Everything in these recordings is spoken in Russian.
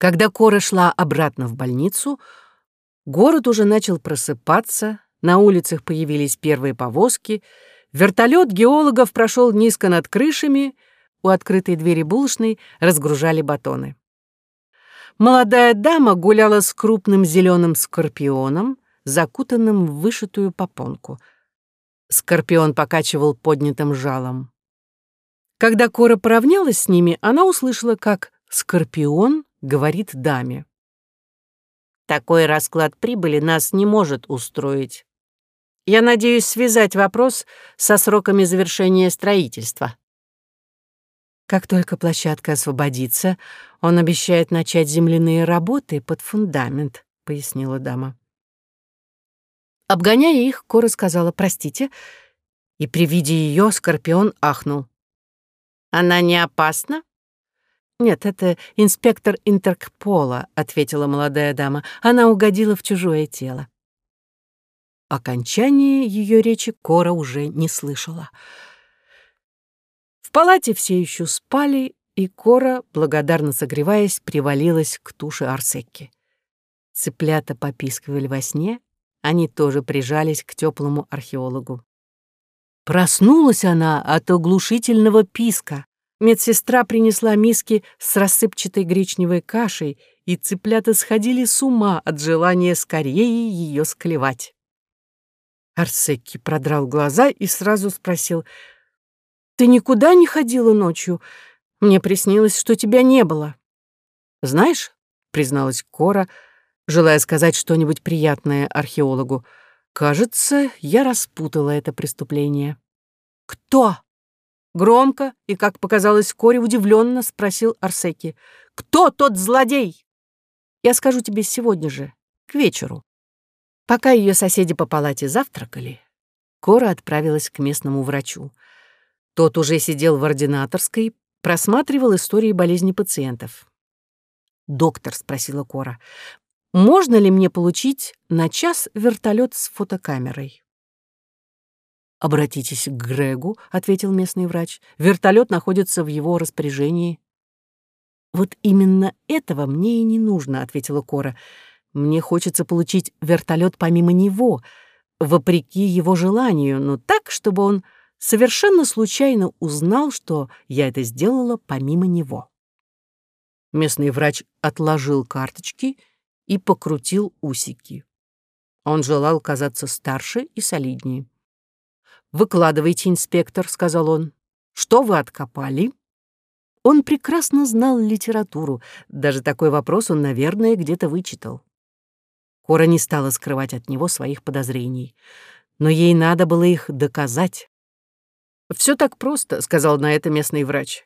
Когда Кора шла обратно в больницу, город уже начал просыпаться, на улицах появились первые повозки, вертолет геологов прошел низко над крышами, у открытой двери булочной разгружали батоны. Молодая дама гуляла с крупным зеленым скорпионом, закутанным в вышитую попонку. Скорпион покачивал поднятым жалом. Когда Кора поравнялась с ними, она услышала, как скорпион говорит даме. Такой расклад прибыли нас не может устроить. Я надеюсь связать вопрос со сроками завершения строительства. Как только площадка освободится, он обещает начать земляные работы под фундамент, пояснила дама. Обгоняя их, Кора сказала «простите», и при виде ее Скорпион ахнул. «Она не опасна?» «Нет, это инспектор Интеркпола», — ответила молодая дама. «Она угодила в чужое тело». Окончание ее речи Кора уже не слышала. В палате все еще спали, и Кора, благодарно согреваясь, привалилась к туше Арсекки. Цыплята попискивали во сне, они тоже прижались к теплому археологу. Проснулась она от оглушительного писка. Медсестра принесла миски с рассыпчатой гречневой кашей, и цыплята сходили с ума от желания скорее ее склевать. Арсекки продрал глаза и сразу спросил, «Ты никуда не ходила ночью? Мне приснилось, что тебя не было». «Знаешь», — призналась Кора, желая сказать что-нибудь приятное археологу, «кажется, я распутала это преступление». «Кто?» Громко и, как показалось Коре, удивленно спросил Арсеки. «Кто тот злодей?» «Я скажу тебе сегодня же, к вечеру». Пока ее соседи по палате завтракали, Кора отправилась к местному врачу. Тот уже сидел в ординаторской, просматривал истории болезни пациентов. «Доктор», — спросила Кора, — «можно ли мне получить на час вертолет с фотокамерой?» «Обратитесь к Грегу», — ответил местный врач. «Вертолет находится в его распоряжении». «Вот именно этого мне и не нужно», — ответила Кора. «Мне хочется получить вертолет помимо него, вопреки его желанию, но так, чтобы он совершенно случайно узнал, что я это сделала помимо него». Местный врач отложил карточки и покрутил усики. Он желал казаться старше и солиднее. «Выкладывайте, инспектор», — сказал он. «Что вы откопали?» Он прекрасно знал литературу. Даже такой вопрос он, наверное, где-то вычитал. Кора не стала скрывать от него своих подозрений. Но ей надо было их доказать. «Все так просто», — сказал на это местный врач.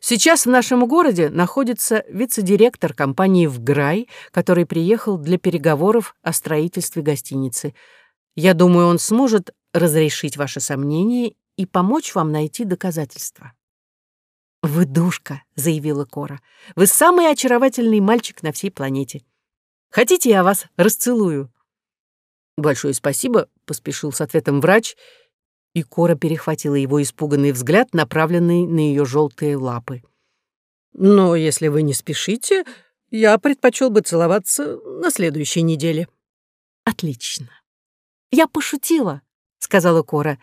«Сейчас в нашем городе находится вице-директор компании «Вграй», который приехал для переговоров о строительстве гостиницы. Я думаю, он сможет разрешить ваши сомнения и помочь вам найти доказательства. «Вы душка», — заявила Кора. «Вы самый очаровательный мальчик на всей планете. Хотите, я вас расцелую?» «Большое спасибо», — поспешил с ответом врач, и Кора перехватила его испуганный взгляд, направленный на ее желтые лапы. «Но если вы не спешите, я предпочел бы целоваться на следующей неделе». «Отлично. Я пошутила», — сказала Кора.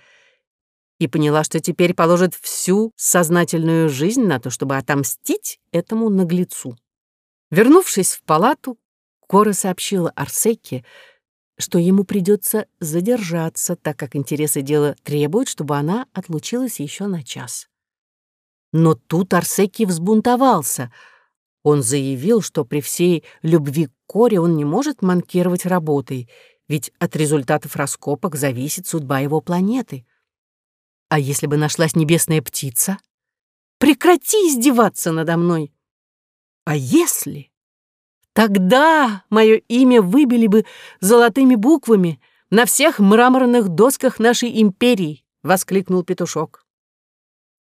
И поняла, что теперь положит всю сознательную жизнь на то, чтобы отомстить этому наглецу. Вернувшись в палату, Кора сообщила Арсеке, что ему придется задержаться, так как интересы дела требуют, чтобы она отлучилась еще на час. Но тут Арсеки взбунтовался. Он заявил, что при всей любви к Коре он не может манкировать работой — ведь от результатов раскопок зависит судьба его планеты. А если бы нашлась небесная птица? Прекрати издеваться надо мной. А если? Тогда мое имя выбили бы золотыми буквами на всех мраморных досках нашей империи, — воскликнул петушок.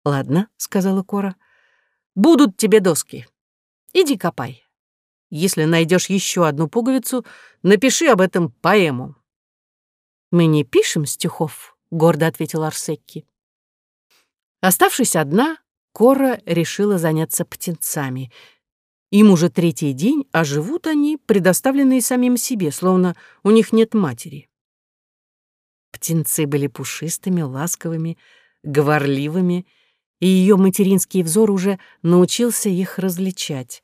«Ладно», — сказала Кора, — «будут тебе доски. Иди копай». Если найдешь еще одну пуговицу, напиши об этом поэму». «Мы не пишем стихов», — гордо ответил Арсекки. Оставшись одна, Кора решила заняться птенцами. Им уже третий день, а живут они, предоставленные самим себе, словно у них нет матери. Птенцы были пушистыми, ласковыми, говорливыми, и ее материнский взор уже научился их различать.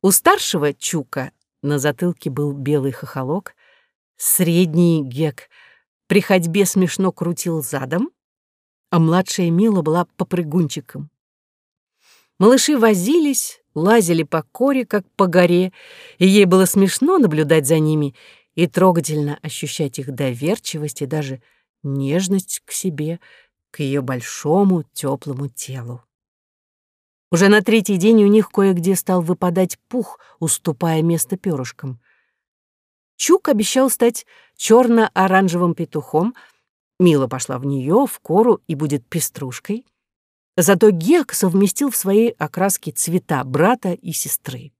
У старшего Чука на затылке был белый хохолок, средний Гек при ходьбе смешно крутил задом, а младшая Мила была попрыгунчиком. Малыши возились, лазили по коре, как по горе, и ей было смешно наблюдать за ними и трогательно ощущать их доверчивость и даже нежность к себе, к ее большому теплому телу. Уже на третий день у них кое-где стал выпадать пух, уступая место перышкам. Чук обещал стать черно-оранжевым петухом. Мила пошла в нее, в кору и будет пеструшкой. Зато Гек совместил в своей окраске цвета брата и сестры.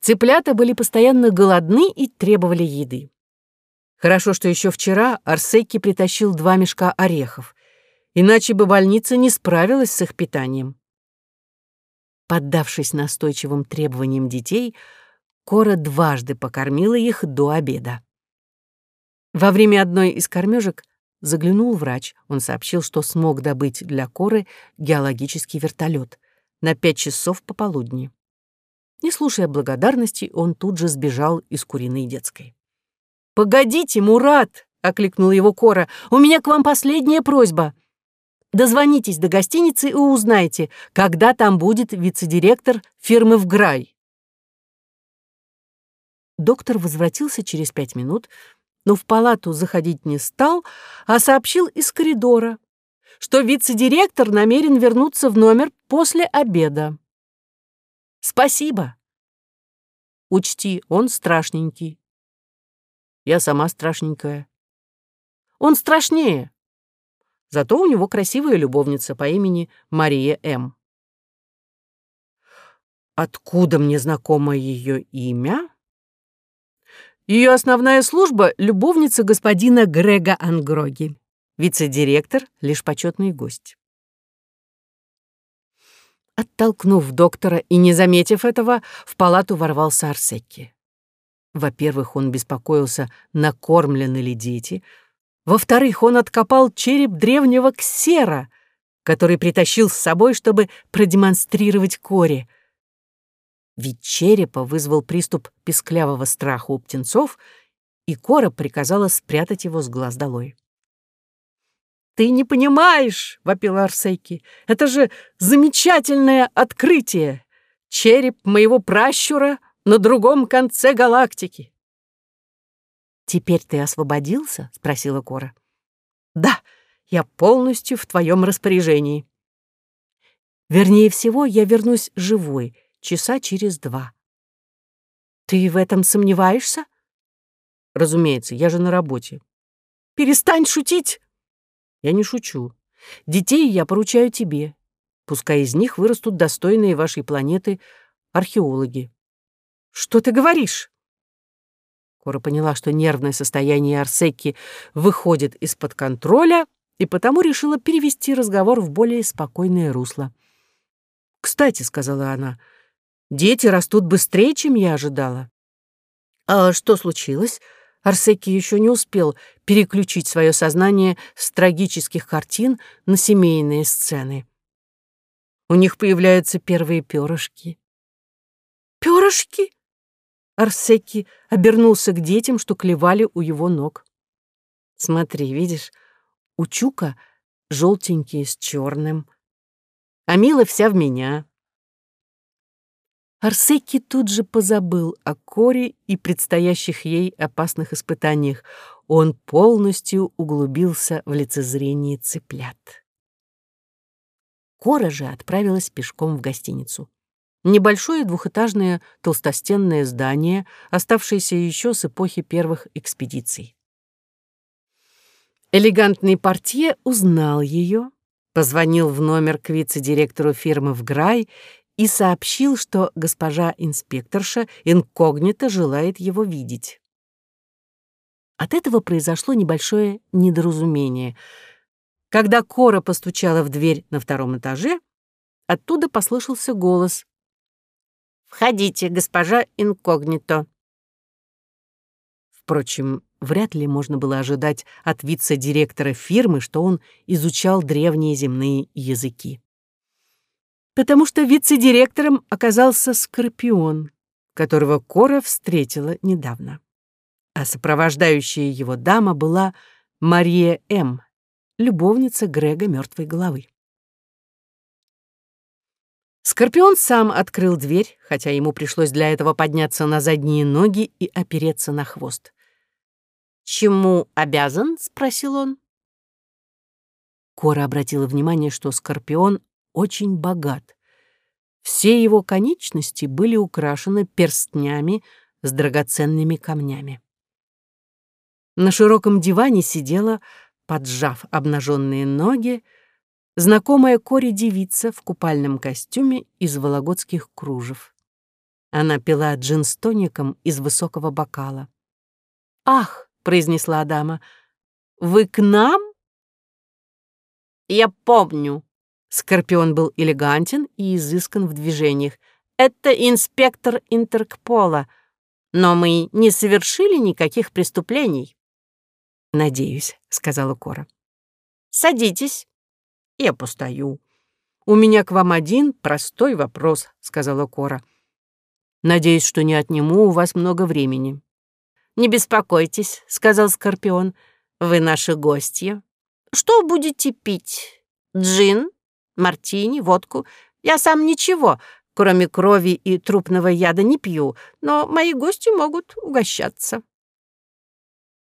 Цыплята были постоянно голодны и требовали еды. Хорошо, что еще вчера Арсеки притащил два мешка орехов, иначе бы больница не справилась с их питанием. Поддавшись настойчивым требованиям детей, Кора дважды покормила их до обеда. Во время одной из кормежек Заглянул врач. Он сообщил, что смог добыть для Коры геологический вертолет на пять часов пополудни. Не слушая благодарности, он тут же сбежал из куриной детской. «Погодите, Мурат!» — окликнул его Кора. «У меня к вам последняя просьба. Дозвонитесь до гостиницы и узнайте, когда там будет вице-директор фирмы «Вграй». Доктор возвратился через пять минут, но в палату заходить не стал, а сообщил из коридора, что вице-директор намерен вернуться в номер после обеда. «Спасибо!» «Учти, он страшненький». «Я сама страшненькая». «Он страшнее. Зато у него красивая любовница по имени Мария М». «Откуда мне знакомо ее имя?» Ее основная служба — любовница господина Грега Ангроги. Вице-директор — лишь почетный гость. Оттолкнув доктора и не заметив этого, в палату ворвался Арсекки. Во-первых, он беспокоился, накормлены ли дети. Во-вторых, он откопал череп древнего ксера, который притащил с собой, чтобы продемонстрировать Коре — Вид черепа вызвал приступ песклявого страха у птенцов, и Кора приказала спрятать его с глаз долой. «Ты не понимаешь!» — вопил Арсейки. «Это же замечательное открытие! Череп моего пращура на другом конце галактики!» «Теперь ты освободился?» — спросила Кора. «Да, я полностью в твоем распоряжении». «Вернее всего, я вернусь живой», часа через два. Ты в этом сомневаешься? Разумеется, я же на работе. Перестань шутить! Я не шучу. Детей я поручаю тебе. Пускай из них вырастут достойные вашей планеты археологи. Что ты говоришь? Кора поняла, что нервное состояние Арсеки выходит из-под контроля, и потому решила перевести разговор в более спокойное русло. «Кстати», — сказала она, — Дети растут быстрее, чем я ожидала. А что случилось? Арсеки еще не успел переключить свое сознание с трагических картин на семейные сцены. У них появляются первые перышки. Перышки? Арсеки обернулся к детям, что клевали у его ног. Смотри, видишь, у Чука желтенькие с черным, а Мила вся в меня. Арсеки тут же позабыл о Коре и предстоящих ей опасных испытаниях. Он полностью углубился в лицезрение цыплят. Кора же отправилась пешком в гостиницу. Небольшое двухэтажное толстостенное здание, оставшееся еще с эпохи первых экспедиций. Элегантный портье узнал ее, позвонил в номер к вице-директору фирмы в Грай и сообщил, что госпожа инспекторша инкогнито желает его видеть. От этого произошло небольшое недоразумение. Когда Кора постучала в дверь на втором этаже, оттуда послышался голос. Входите, госпожа инкогнито». Впрочем, вряд ли можно было ожидать от вице-директора фирмы, что он изучал древние земные языки. Потому что вице-директором оказался Скорпион, которого Кора встретила недавно. А сопровождающая его дама была Мария М., любовница Грега мертвой головы. Скорпион сам открыл дверь, хотя ему пришлось для этого подняться на задние ноги и опереться на хвост. «Чему обязан?» — спросил он. Кора обратила внимание, что Скорпион очень богат. Все его конечности были украшены перстнями с драгоценными камнями. На широком диване сидела, поджав обнаженные ноги, знакомая Коре девица в купальном костюме из вологодских кружев. Она пила джин с тоником из высокого бокала. «Ах!» — произнесла Адама. «Вы к нам?» «Я помню». Скорпион был элегантен и изыскан в движениях. «Это инспектор Интеркпола, но мы не совершили никаких преступлений». «Надеюсь», — сказала Кора. «Садитесь». «Я постою». «У меня к вам один простой вопрос», — сказала Кора. «Надеюсь, что не отниму у вас много времени». «Не беспокойтесь», — сказал Скорпион. «Вы наши гости. Что будете пить? Джин, мартини, водку? Я сам ничего, кроме крови и трупного яда, не пью, но мои гости могут угощаться».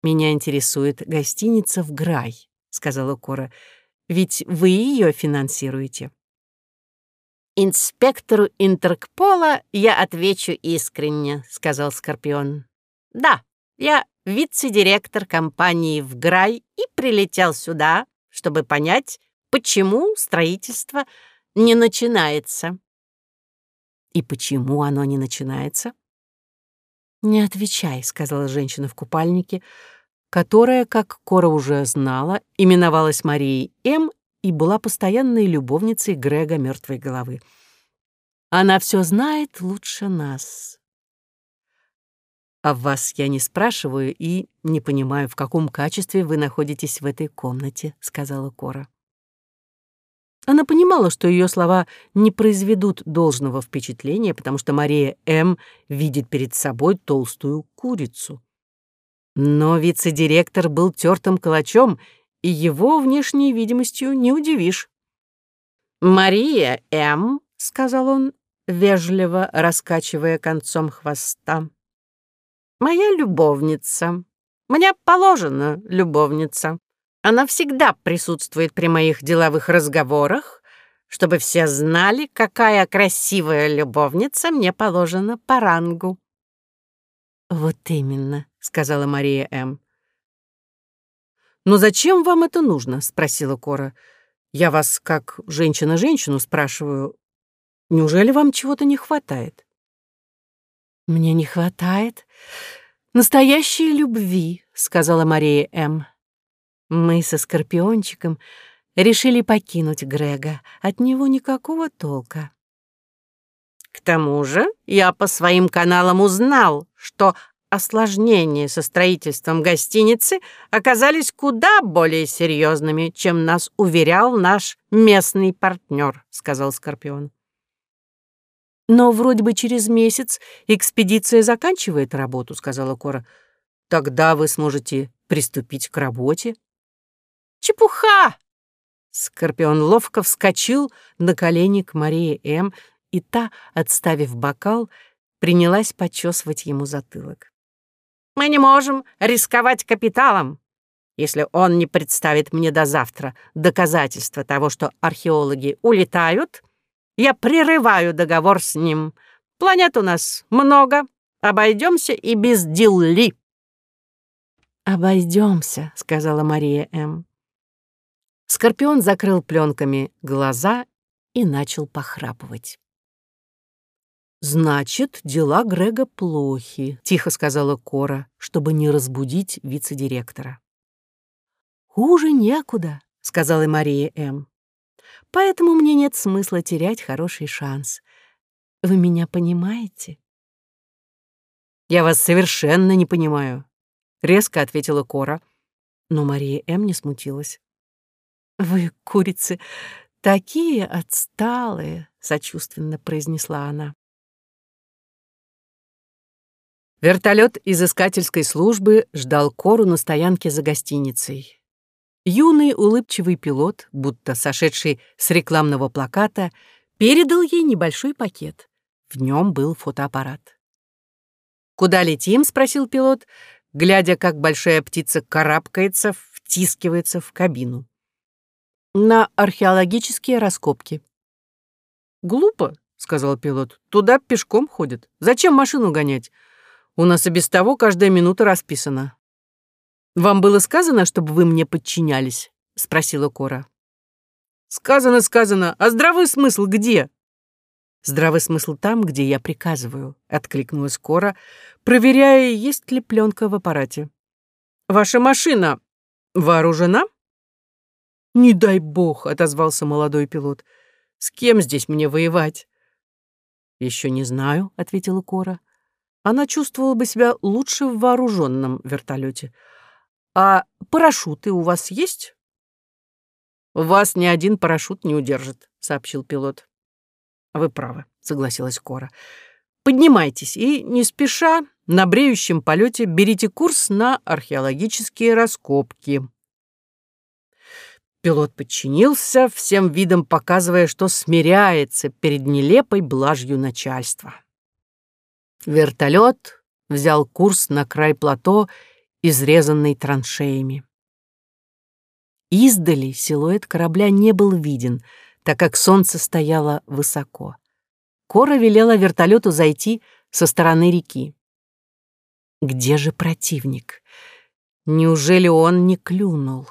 «Меня интересует гостиница в Грай», — сказала Кора. «Ведь вы ее финансируете». «Инспектору Интеркпола я отвечу искренне», — сказал Скорпион. «Да, я вице-директор компании в Грай и прилетел сюда, чтобы понять, почему строительство не начинается». «И почему оно не начинается?» «Не отвечай», — сказала женщина в купальнике, которая, как Кора уже знала, именовалась Марией М. и была постоянной любовницей Грега мертвой головы. «Она все знает лучше нас». «А вас я не спрашиваю и не понимаю, в каком качестве вы находитесь в этой комнате», — сказала Кора. Она понимала, что ее слова не произведут должного впечатления, потому что Мария М. видит перед собой толстую курицу. Но вице-директор был тертым калачом, и его внешней видимостью не удивишь. «Мария М», — сказал он, вежливо раскачивая концом хвоста, — «моя любовница. Мне положена любовница. Она всегда присутствует при моих деловых разговорах, чтобы все знали, какая красивая любовница мне положена по рангу». «Вот именно», — сказала Мария М. «Но зачем вам это нужно?» — спросила Кора. «Я вас, как женщина женщину, спрашиваю. Неужели вам чего-то не хватает?» «Мне не хватает настоящей любви», — сказала Мария М. Мы со Скорпиончиком решили покинуть Грега. От него никакого толка. К тому же я по своим каналам узнал, что осложнения со строительством гостиницы оказались куда более серьезными, чем нас уверял наш местный партнер, сказал Скорпион. Но вроде бы через месяц экспедиция заканчивает работу, сказала Кора. Тогда вы сможете приступить к работе. Чепуха!» Скорпион ловко вскочил на колени к Марии М., и та, отставив бокал, принялась почесывать ему затылок. «Мы не можем рисковать капиталом, если он не представит мне до завтра доказательства того, что археологи улетают, я прерываю договор с ним. Планет у нас много, обойдемся и без дилли». «Обойдемся», — сказала Мария М. Скорпион закрыл пленками глаза и начал похрапывать. «Значит, дела Грега плохи», — тихо сказала Кора, чтобы не разбудить вице-директора. «Хуже некуда», — сказала Мария М. «Поэтому мне нет смысла терять хороший шанс. Вы меня понимаете? Я вас совершенно не понимаю, резко ответила Кора. Но Мария М. не смутилась. Вы, курицы, такие отсталые, сочувственно произнесла она. Вертолет из искательской службы ждал Кору на стоянке за гостиницей. Юный улыбчивый пилот, будто сошедший с рекламного плаката, передал ей небольшой пакет. В нем был фотоаппарат. «Куда летим?» — спросил пилот, глядя, как большая птица карабкается, втискивается в кабину. «На археологические раскопки». «Глупо», — сказал пилот. «Туда пешком ходят. Зачем машину гонять? У нас и без того каждая минута расписана». «Вам было сказано, чтобы вы мне подчинялись?» — спросила Кора. «Сказано, сказано. А здравый смысл где?» «Здравый смысл там, где я приказываю», — откликнулась Кора, проверяя, есть ли пленка в аппарате. «Ваша машина вооружена?» «Не дай бог», — отозвался молодой пилот. «С кем здесь мне воевать?» «Еще не знаю», — ответила Кора. Она чувствовала бы себя лучше в вооруженном вертолете. «А парашюты у вас есть?» «Вас ни один парашют не удержит», — сообщил пилот. «Вы правы», — согласилась Кора. «Поднимайтесь и, не спеша, на бреющем полете берите курс на археологические раскопки». Пилот подчинился, всем видом показывая, что смиряется перед нелепой блажью начальства. Вертолет взял курс на край плато, изрезанный траншеями. Издали силуэт корабля не был виден, так как солнце стояло высоко. Кора велела вертолету зайти со стороны реки. Где же противник? Неужели он не клюнул?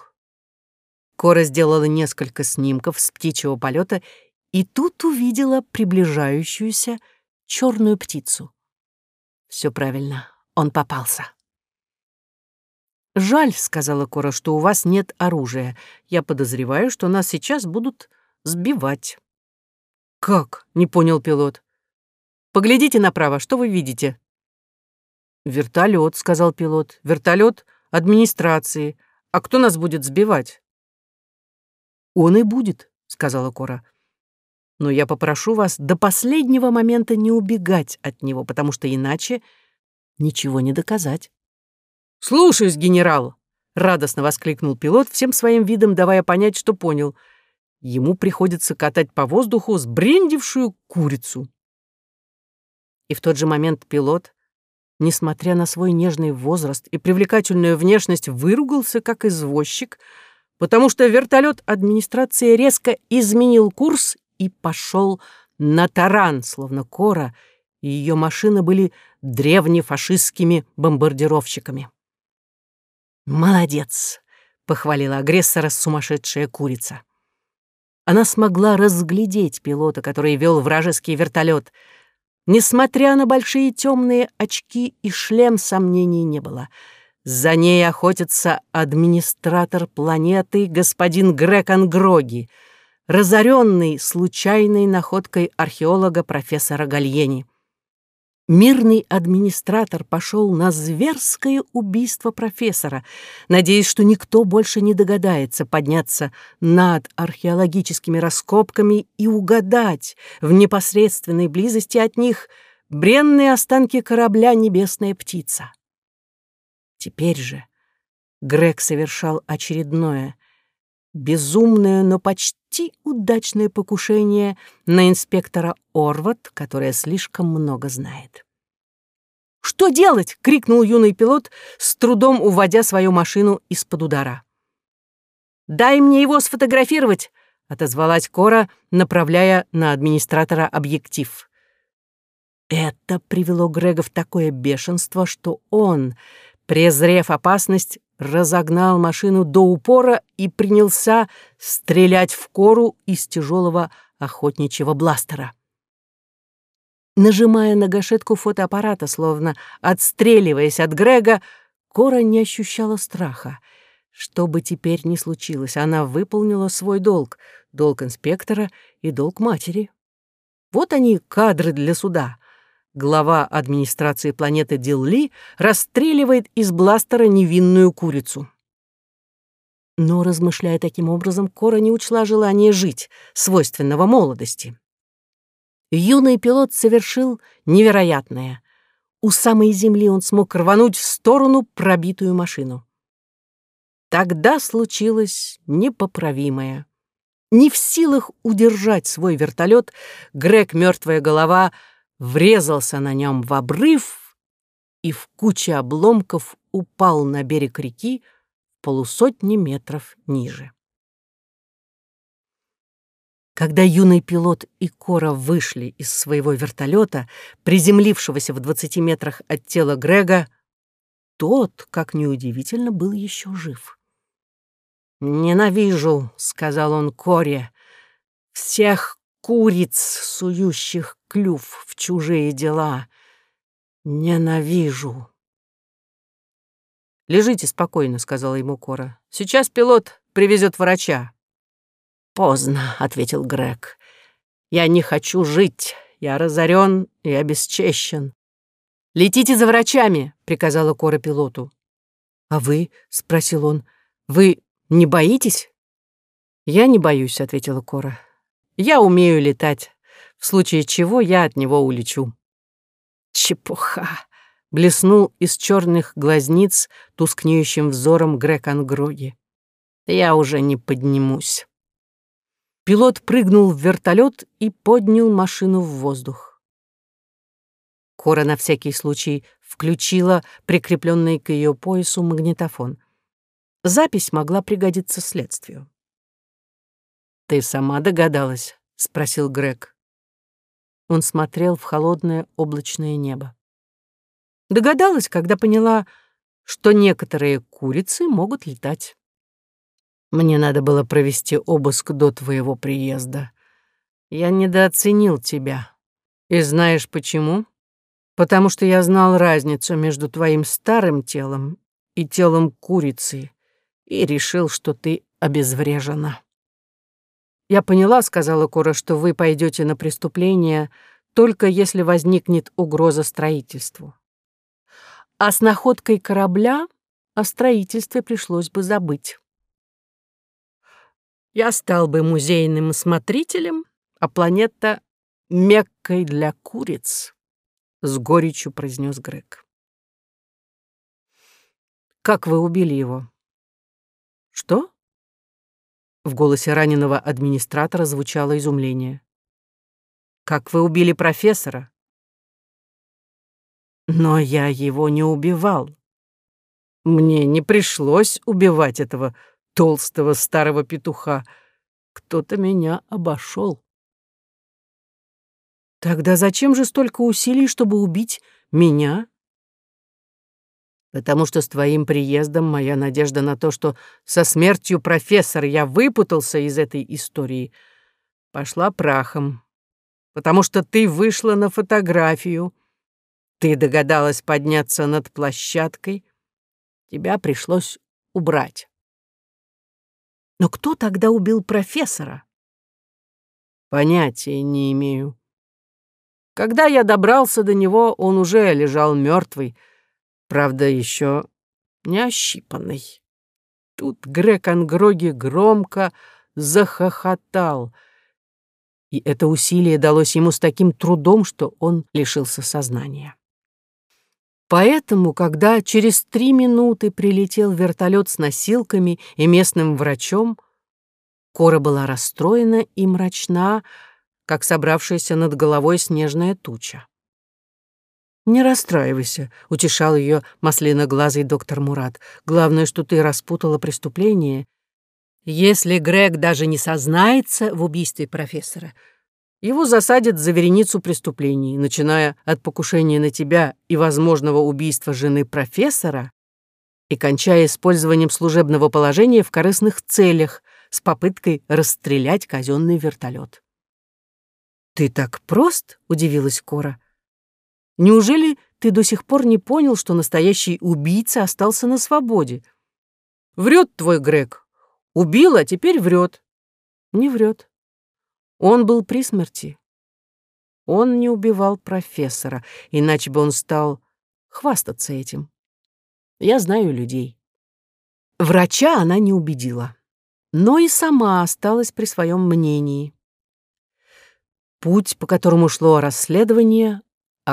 Кора сделала несколько снимков с птичьего полета и тут увидела приближающуюся черную птицу. Все правильно, он попался. «Жаль», — сказала Кора, — «что у вас нет оружия. Я подозреваю, что нас сейчас будут сбивать». «Как?» — не понял пилот. «Поглядите направо, что вы видите?» «Вертолет», — сказал пилот. «Вертолет администрации. А кто нас будет сбивать?» «Он и будет», — сказала Кора но я попрошу вас до последнего момента не убегать от него, потому что иначе ничего не доказать. «Слушаюсь, генерал!» — радостно воскликнул пилот, всем своим видом давая понять, что понял. Ему приходится катать по воздуху сбрендившую курицу. И в тот же момент пилот, несмотря на свой нежный возраст и привлекательную внешность, выругался как извозчик, потому что вертолет администрации резко изменил курс и пошел на таран, словно Кора и ее машины были древнефашистскими бомбардировщиками. «Молодец!» — похвалила агрессора сумасшедшая курица. Она смогла разглядеть пилота, который вел вражеский вертолет. Несмотря на большие темные очки и шлем, сомнений не было. За ней охотится администратор планеты господин Грек Ангроги — разоренный случайной находкой археолога профессора Гальени. Мирный администратор пошел на зверское убийство профессора, надеясь, что никто больше не догадается подняться над археологическими раскопками и угадать в непосредственной близости от них бренные останки корабля «Небесная птица». Теперь же Грег совершал очередное, безумное, но почти удачное покушение на инспектора Орват, которая слишком много знает. «Что делать?» — крикнул юный пилот, с трудом уводя свою машину из-под удара. «Дай мне его сфотографировать!» — отозвалась Кора, направляя на администратора объектив. Это привело Грега в такое бешенство, что он, презрев опасность, разогнал машину до упора и принялся стрелять в кору из тяжелого охотничьего бластера. Нажимая на гашетку фотоаппарата, словно отстреливаясь от Грега, Кора не ощущала страха. Что бы теперь ни случилось, она выполнила свой долг, долг инспектора и долг матери. Вот они, кадры для суда. Глава администрации планеты Дилли расстреливает из бластера невинную курицу. Но, размышляя таким образом, Кора не учла желание жить, свойственного молодости. Юный пилот совершил невероятное. У самой земли он смог рвануть в сторону пробитую машину. Тогда случилось непоправимое. Не в силах удержать свой вертолет, Грег, мертвая голова, врезался на нем в обрыв и в куче обломков упал на берег реки полусотни метров ниже. Когда юный пилот и Кора вышли из своего вертолета, приземлившегося в 20 метрах от тела Грега, тот, как неудивительно, был еще жив. «Ненавижу», — сказал он Коре, — «всех куриц, сующих клюв в чужие дела. Ненавижу». «Лежите спокойно», — сказала ему Кора. «Сейчас пилот привезет врача». «Поздно», — ответил Грег. «Я не хочу жить. Я разорен и обесчещен». «Летите за врачами», — приказала Кора пилоту. «А вы?» — спросил он. «Вы не боитесь?» «Я не боюсь», — ответила Кора. «Я умею летать, в случае чего я от него улечу». «Чепуха!» — блеснул из черных глазниц тускнеющим взором Грек Ангроги. «Я уже не поднимусь». Пилот прыгнул в вертолет и поднял машину в воздух. Кора на всякий случай включила прикрепленный к ее поясу магнитофон — Запись могла пригодиться следствию. «Ты сама догадалась?» — спросил Грег. Он смотрел в холодное облачное небо. Догадалась, когда поняла, что некоторые курицы могут летать. Мне надо было провести обыск до твоего приезда. Я недооценил тебя. И знаешь почему? Потому что я знал разницу между твоим старым телом и телом курицы, и решил, что ты обезврежена. «Я поняла», — сказала Кора, — «что вы пойдете на преступление только если возникнет угроза строительству. А с находкой корабля о строительстве пришлось бы забыть. Я стал бы музейным смотрителем, а планета — Меккой для куриц», — с горечью произнес Грег. «Как вы убили его?» «Что?» В голосе раненого администратора звучало изумление. «Как вы убили профессора?» «Но я его не убивал. Мне не пришлось убивать этого толстого старого петуха. Кто-то меня обошел. Тогда зачем же столько усилий, чтобы убить меня потому что с твоим приездом моя надежда на то, что со смертью профессора я выпутался из этой истории, пошла прахом, потому что ты вышла на фотографию, ты догадалась подняться над площадкой, тебя пришлось убрать. Но кто тогда убил профессора? Понятия не имею. Когда я добрался до него, он уже лежал мертвый, правда, еще не ощипанный. Тут Грек Ангроги громко захохотал, и это усилие далось ему с таким трудом, что он лишился сознания. Поэтому, когда через три минуты прилетел вертолет с носилками и местным врачом, Кора была расстроена и мрачна, как собравшаяся над головой снежная туча. «Не расстраивайся», — утешал ее маслиноглазый доктор Мурат. «Главное, что ты распутала преступление. Если Грег даже не сознается в убийстве профессора, его засадят за вереницу преступлений, начиная от покушения на тебя и возможного убийства жены профессора и кончая использованием служебного положения в корыстных целях с попыткой расстрелять казенный вертолет. «Ты так прост?» — удивилась Кора. Неужели ты до сих пор не понял, что настоящий убийца остался на свободе? Врет твой Грег. Убил, а теперь врет. Не врет. Он был при смерти. Он не убивал профессора, иначе бы он стал хвастаться этим. Я знаю людей. Врача она не убедила, но и сама осталась при своем мнении. Путь, по которому шло расследование,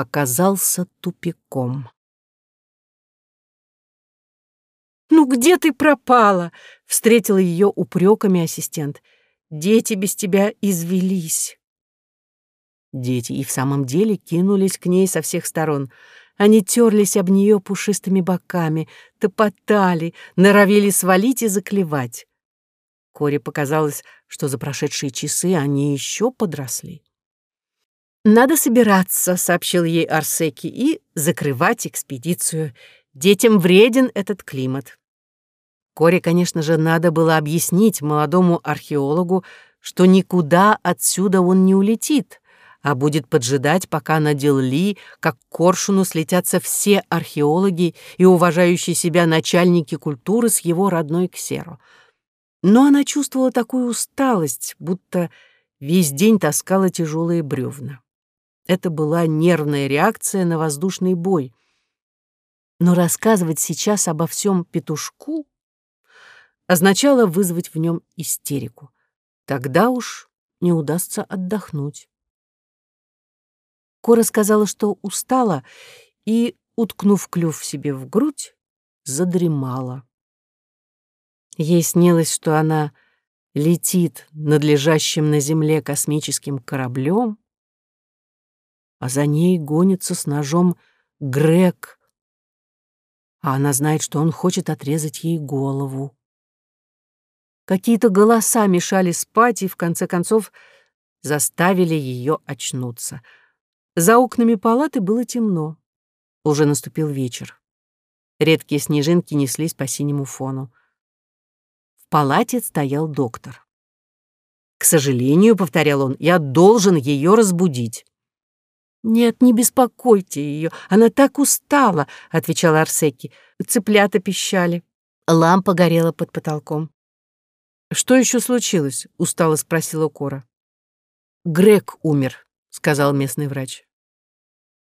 оказался тупиком. «Ну где ты пропала?» — встретила ее упреками ассистент. «Дети без тебя извелись». Дети и в самом деле кинулись к ней со всех сторон. Они терлись об нее пушистыми боками, топотали, норовили свалить и заклевать. Коре показалось, что за прошедшие часы они еще подросли. «Надо собираться», — сообщил ей Арсеки, — «и закрывать экспедицию. Детям вреден этот климат». Коре, конечно же, надо было объяснить молодому археологу, что никуда отсюда он не улетит, а будет поджидать, пока на Делли, как к коршуну, слетятся все археологи и уважающие себя начальники культуры с его родной Ксеро. Но она чувствовала такую усталость, будто весь день таскала тяжелые бревна. Это была нервная реакция на воздушный бой. Но рассказывать сейчас обо всем петушку означало вызвать в нем истерику. Тогда уж не удастся отдохнуть. Кора сказала, что устала, и, уткнув клюв себе в грудь, задремала. Ей снилось, что она летит над лежащим на земле космическим кораблем, а за ней гонится с ножом Грег, а она знает, что он хочет отрезать ей голову. Какие-то голоса мешали спать и, в конце концов, заставили ее очнуться — за окнами палаты было темно. Уже наступил вечер. Редкие снежинки неслись по синему фону. В палате стоял доктор. «К сожалению», — повторял он, — «я должен ее разбудить». «Нет, не беспокойте ее, она так устала», — отвечал Арсеки. Цыплята пищали. Лампа горела под потолком. «Что еще случилось?» — устало спросила Кора. «Грег умер», — сказал местный врач.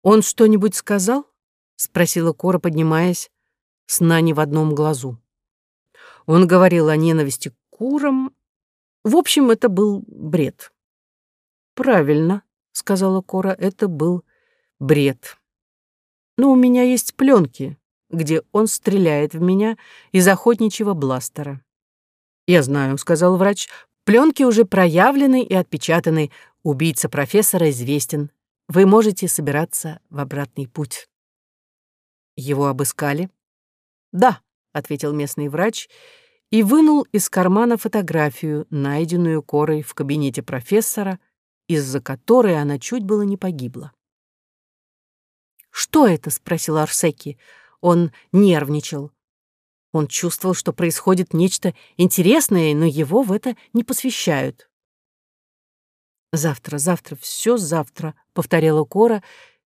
«Он что-нибудь сказал?» — спросила Кора, поднимаясь, сна не в одном глазу. Он говорил о ненависти к курам. В общем, это был бред. «Правильно», — сказала Кора, — «это был бред. Но у меня есть пленки, где он стреляет в меня из охотничьего бластера». «Я знаю», — сказал врач, — «пленки уже проявлены и отпечатаны. Убийца профессора известен. Вы можете собираться в обратный путь. Его обыскали? Да, ответил местный врач и вынул из кармана фотографию, найденную Корой в кабинете профессора, из-за которой она чуть было не погибла. «Что это?» — спросил Арсеки. Он нервничал. Он чувствовал, что происходит нечто интересное, но его в это не посвящают. «Завтра, завтра, все завтра», — повторяла Кора,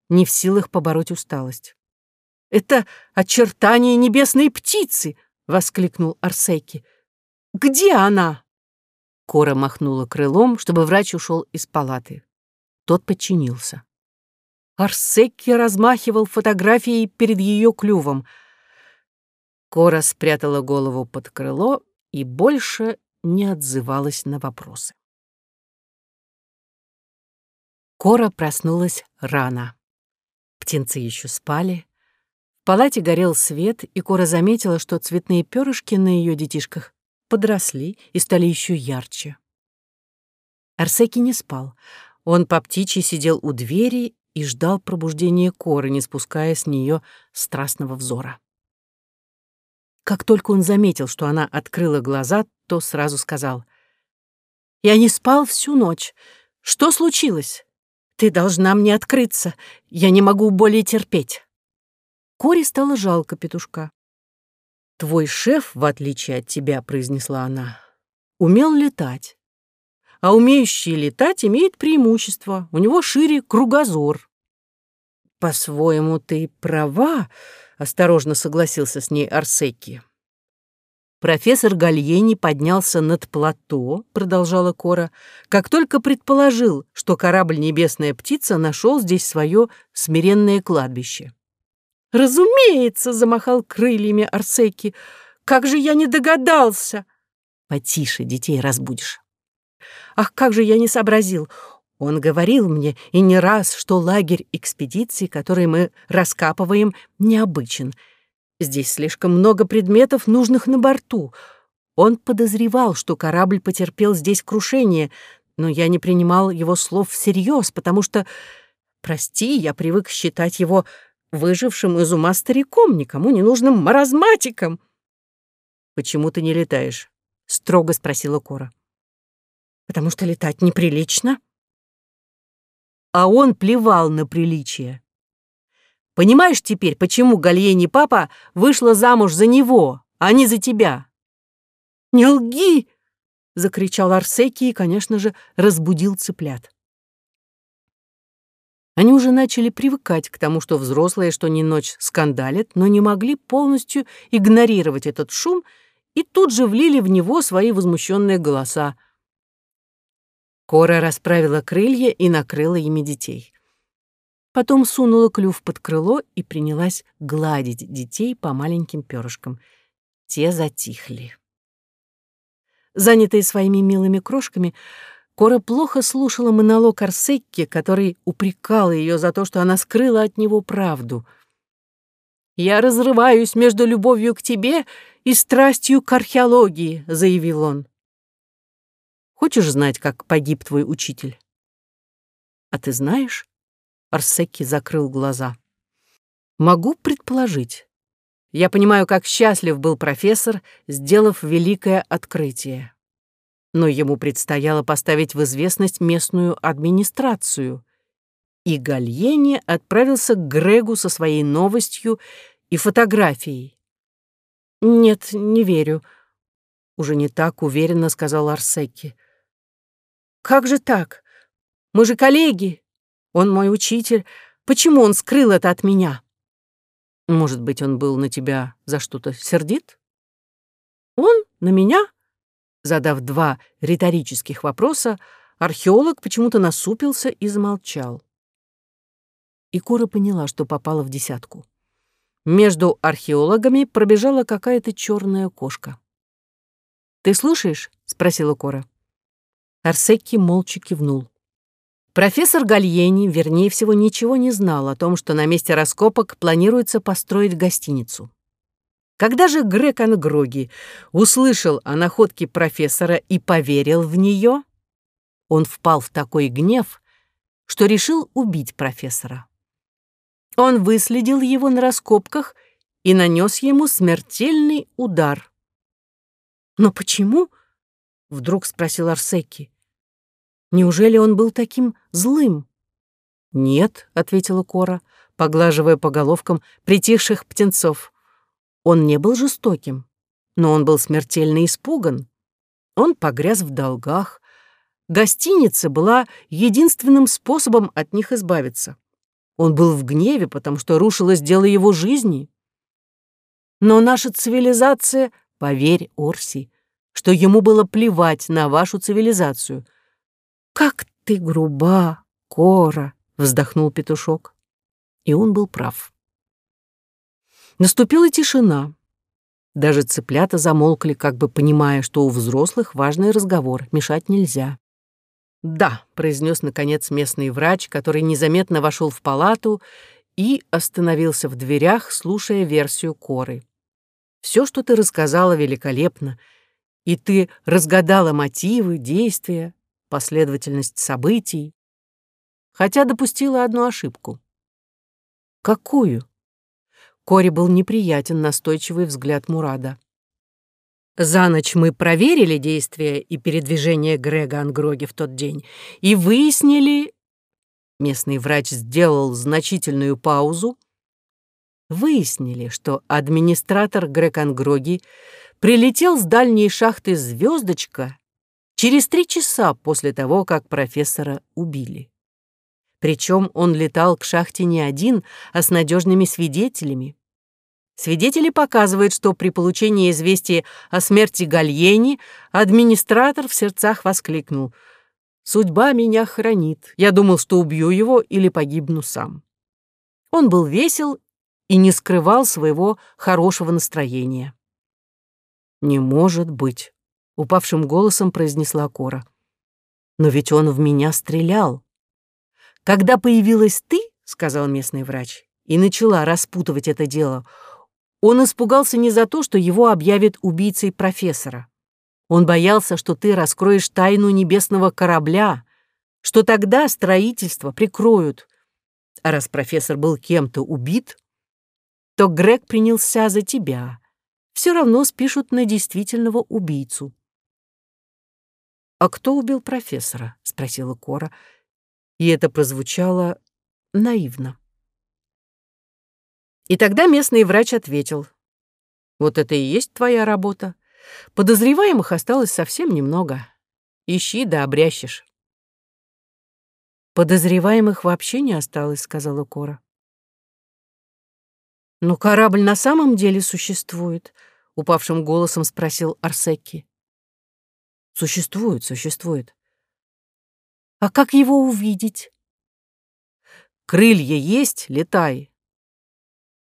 не в силах побороть усталость. «Это очертание небесной птицы!» — воскликнул Арсеки. «Где она?» Кора махнула крылом, чтобы врач ушел из палаты. Тот подчинился. Арсеки размахивал фотографией перед ее клювом. Кора спрятала голову под крыло и больше не отзывалась на вопросы. Кора проснулась рано. Птенцы еще спали. В палате горел свет, и Кора заметила, что цветные перышки на ее детишках подросли и стали еще ярче. Арсеки не спал. Он по птичьи сидел у двери и ждал пробуждения Коры, не спуская с нее страстного взора. Как только он заметил, что она открыла глаза, то сразу сказал, «Я не спал всю ночь. Что случилось?» Ты должна мне открыться. Я не могу более терпеть. Коре стало жалко петушка. «Твой шеф, в отличие от тебя, — произнесла она, — умел летать. А умеющий летать имеет преимущество. У него шире кругозор». «По-своему, ты права», — осторожно согласился с ней Арсеки. Профессор Гальени поднялся над плато, продолжала Кора, как только предположил, что корабль «Небесная птица» нашел здесь свое смиренное кладбище. «Разумеется!» — замахал крыльями Арсеки. «Как же я не догадался!» «Потише, детей разбудишь». «Ах, как же я не сообразил! Он говорил мне и не раз, что лагерь экспедиции, который мы раскапываем, необычен — Здесь слишком много предметов, нужных на борту. Он подозревал, что корабль потерпел здесь крушение, но я не принимал его слов всерьез, потому что, прости, я привык считать его выжившим из ума стариком, никому не нужным маразматиком. «Почему ты не летаешь?» — строго спросила Кора. «Потому что летать неприлично». А он плевал на приличие. Понимаешь теперь, почему Гальени папа вышла замуж за него, а не за тебя?» «Не лги!» — закричал Арсеки и, конечно же, разбудил цыплят. Они уже начали привыкать к тому, что взрослые что ни ночь скандалят, но не могли полностью игнорировать этот шум и тут же влили в него свои возмущенные голоса. Кора расправила крылья и накрыла ими детей. Потом сунула клюв под крыло и принялась гладить детей по маленьким перышкам. Те затихли. Занятая своими милыми крошками, Кора плохо слушала монолог Арсекки, который упрекал ее за то, что она скрыла от него правду. «Я разрываюсь между любовью к тебе и страстью к археологии», — заявил он. «Хочешь знать, как погиб твой учитель?» «А ты знаешь?» Арсеки закрыл глаза. «Могу предположить. Я понимаю, как счастлив был профессор, сделав великое открытие. Но ему предстояло поставить в известность местную администрацию. И Гальени отправился к Грегу со своей новостью и фотографией. «Нет, не верю», — уже не так уверенно сказал Арсеки. «Как же так? Мы же коллеги!» Он мой учитель. Почему он скрыл это от меня? Может быть, он был на тебя за что-то сердит? Он? На меня? Задав два риторических вопроса, археолог почему-то насупился и замолчал. И Кора поняла, что попала в десятку. Между археологами пробежала какая-то черная кошка. «Ты слушаешь?» — спросила Кора. Арсекки молча кивнул. Профессор Гальени, вернее всего, ничего не знал о том, что на месте раскопок планируется построить гостиницу. Когда же Грек Ангроги услышал о находке профессора и поверил в нее, он впал в такой гнев, что решил убить профессора. Он выследил его на раскопках и нанес ему смертельный удар. «Но почему?» — вдруг спросил Арсеки. Неужели он был таким злым? «Нет», — ответила Кора, поглаживая по головкам притихших птенцов. «Он не был жестоким, но он был смертельно испуган. Он погряз в долгах. Гостиница была единственным способом от них избавиться. Он был в гневе, потому что рушилось дело его жизни. Но наша цивилизация, поверь, Орси, что ему было плевать на вашу цивилизацию — «Как ты груба, Кора!» — вздохнул петушок. И он был прав. Наступила тишина. Даже цыплята замолкли, как бы понимая, что у взрослых важный разговор, мешать нельзя. «Да», — произнес наконец местный врач, который незаметно вошел в палату и остановился в дверях, слушая версию Коры. «Все, что ты рассказала, великолепно, и ты разгадала мотивы, действия, последовательность событий, хотя допустила одну ошибку. Какую? Коре был неприятен настойчивый взгляд Мурада. За ночь мы проверили действия и передвижение Грега Ангроги в тот день и выяснили... Местный врач сделал значительную паузу. Выяснили, что администратор Грег Ангроги прилетел с дальней шахты «Звездочка» через три часа после того, как профессора убили. Причем он летал к шахте не один, а с надежными свидетелями. Свидетели показывают, что при получении известия о смерти Гальени администратор в сердцах воскликнул «Судьба меня хранит. Я думал, что убью его или погибну сам». Он был весел и не скрывал своего хорошего настроения. «Не может быть», — упавшим голосом произнесла Кора. «Но ведь он в меня стрелял». «Когда появилась ты», — сказал местный врач, и начала распутывать это дело, он испугался не за то, что его объявят убийцей профессора. Он боялся, что ты раскроешь тайну небесного корабля, что тогда строительство прикроют. А раз профессор был кем-то убит, то Грег принялся за тебя. Все равно спишут на действительного убийцу. «А кто убил профессора?» — спросила Кора, и это прозвучало наивно. И тогда местный врач ответил. «Вот это и есть твоя работа. Подозреваемых осталось совсем немного. Ищи да обрящешь». «Подозреваемых вообще не осталось», — сказала Кора. «Но корабль на самом деле существует», — упавшим голосом спросил Арсекки. «Существует, существует. А как его увидеть?» «Крылья есть, летай.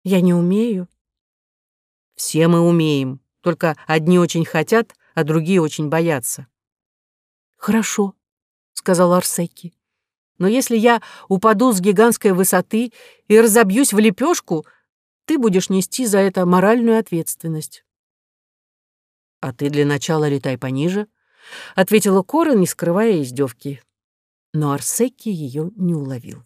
Я не умею. Все мы умеем, только одни очень хотят, а другие очень боятся. Хорошо, сказал Арсеки. Но если я упаду с гигантской высоты и разобьюсь в лепешку, ты будешь нести за это моральную ответственность. А ты для начала летай пониже, ответила Кора, не скрывая издевки. Но Арсеки ее не уловил.